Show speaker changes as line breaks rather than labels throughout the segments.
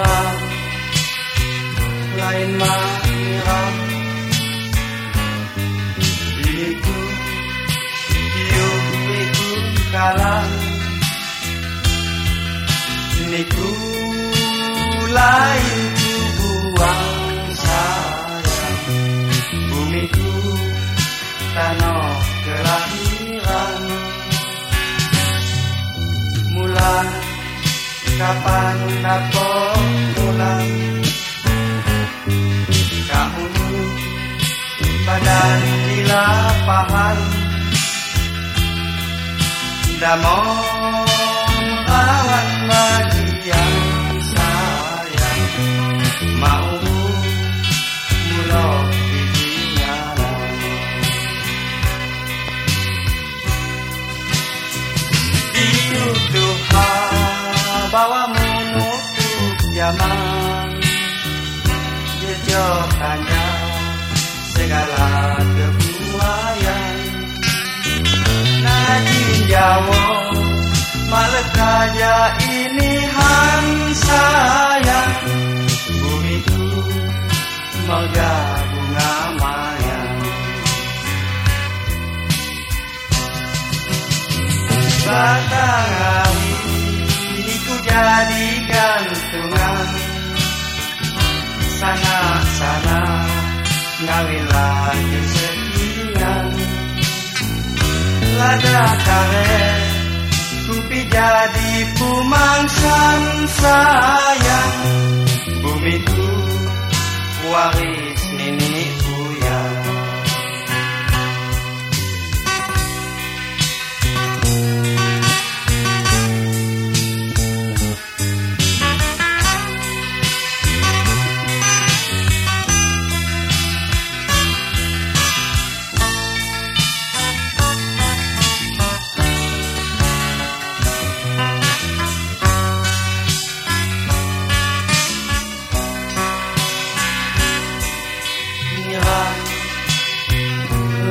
lain Lain merah Diriku Hidupku kalah Ini ku lain ku buang sayang Bumiku tanah kelahiran Mulai kapan dapat mulan Kamu badan di lapangan Damon segala kebuayan Najin Jawa Malekanya ini han sayang. Bumiku Moga bunga maya Batang hari Ini ku jadi gantungan Sana-sana Ngawilah kesekian Lada karet Kupi jadi pumangsan sayang. Bumiku waris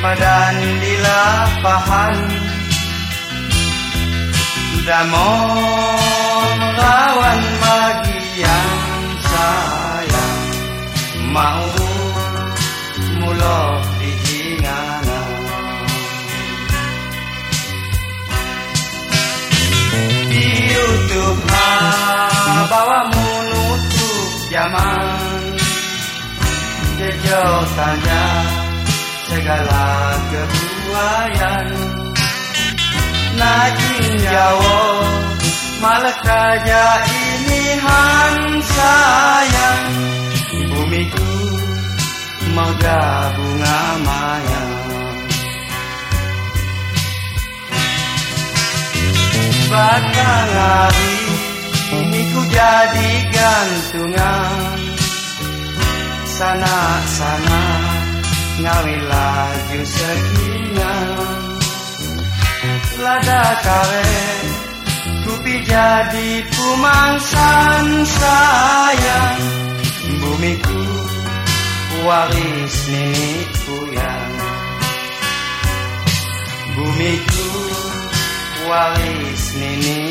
badan di lapangan Damon rawan bagi yang sayang. Mau mulai diinganan YouTube bawa menutup zaman. Jejak tanya segala kebuayan. Najin Jawa Malakaja ini han sayang. Bumiku moga bunga maya Batang hari ini ku jadi gantungan. Sana-sana ngawi laju sekian. Lada karet kupi jadi pumangsan sayang. Bumiku waris nenek puyang Bumiku waris nenek